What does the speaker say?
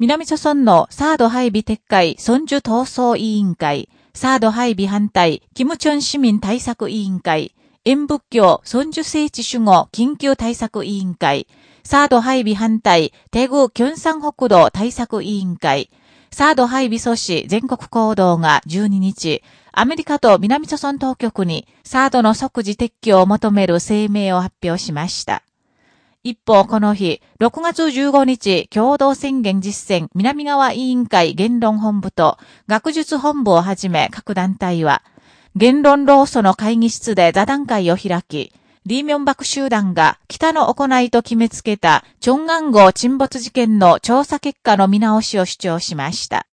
南朝村のサード配備撤回孫樹闘争委員会、サード配備反対、キムチョン市民対策委員会、演仏教孫樹聖地守護緊急対策委員会、サード配備反対、テグ・キョンサン北道対策委員会、サード配備阻止全国行動が12日、アメリカと南朝村当局にサードの即時撤去を求める声明を発表しました。一方、この日、6月15日、共同宣言実践南側委員会言論本部と学術本部をはじめ各団体は、言論労組の会議室で座談会を開き、リーミョンバク集団が北の行いと決めつけたチョンガン号沈没事件の調査結果の見直しを主張しました。